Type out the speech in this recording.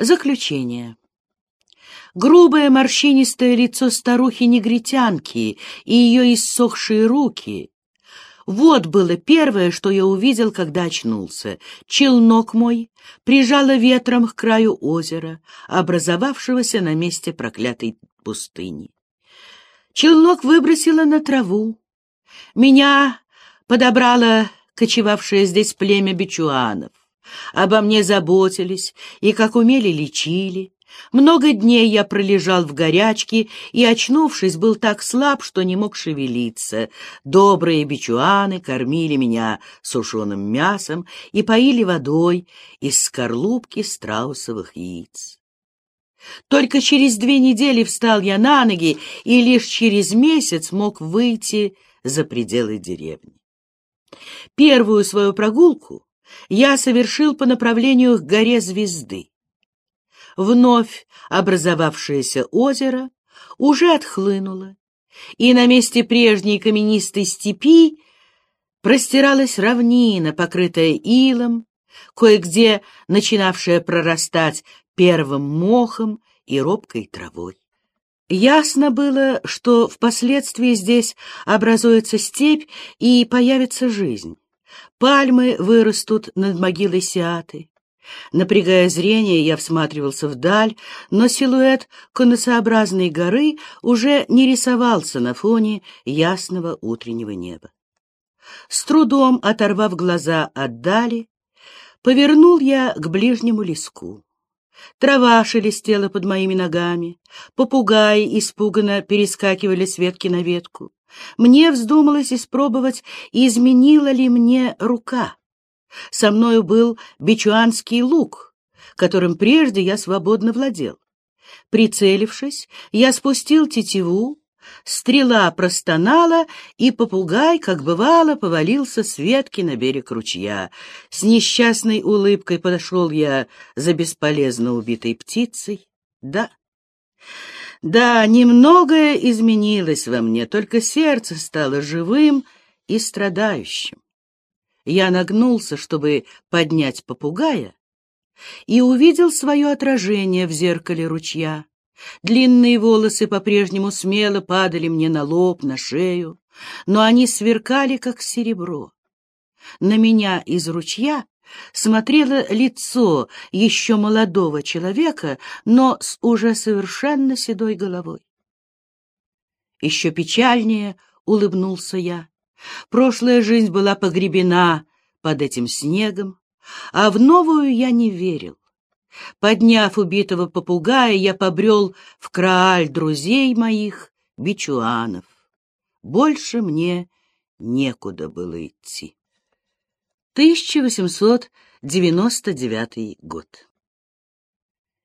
Заключение. Грубое морщинистое лицо старухи-негритянки и ее иссохшие руки — вот было первое, что я увидел, когда очнулся. Челнок мой прижало ветром к краю озера, образовавшегося на месте проклятой пустыни. Челнок выбросило на траву. Меня подобрало кочевавшее здесь племя бичуанов. Обо мне заботились и, как умели, лечили. Много дней я пролежал в горячке и, очнувшись, был так слаб, что не мог шевелиться. Добрые бичуаны кормили меня сушеным мясом и поили водой из скорлупки страусовых яиц. Только через две недели встал я на ноги и лишь через месяц мог выйти за пределы деревни. Первую свою прогулку я совершил по направлению к горе Звезды. Вновь образовавшееся озеро уже отхлынуло, и на месте прежней каменистой степи простиралась равнина, покрытая илом, кое-где начинавшая прорастать первым мохом и робкой травой. Ясно было, что впоследствии здесь образуется степь и появится жизнь. Пальмы вырастут над могилой Сиаты. Напрягая зрение, я всматривался вдаль, но силуэт конусообразной горы уже не рисовался на фоне ясного утреннего неба. С трудом оторвав глаза от дали, повернул я к ближнему леску. Трава шелестела под моими ногами, попугаи испуганно перескакивали с ветки на ветку. Мне вздумалось испробовать, изменила ли мне рука. Со мною был бичуанский лук, которым прежде я свободно владел. Прицелившись, я спустил тетиву, Стрела простонала, и попугай, как бывало, повалился с ветки на берег ручья. С несчастной улыбкой подошел я за бесполезно убитой птицей. Да, да, немногое изменилось во мне, только сердце стало живым и страдающим. Я нагнулся, чтобы поднять попугая, и увидел свое отражение в зеркале ручья. Длинные волосы по-прежнему смело падали мне на лоб, на шею, но они сверкали, как серебро. На меня из ручья смотрело лицо еще молодого человека, но с уже совершенно седой головой. Еще печальнее улыбнулся я. Прошлая жизнь была погребена под этим снегом, а в новую я не верил. Подняв убитого попугая, я побрел в Крааль друзей моих, бичуанов. Больше мне некуда было идти. 1899 год.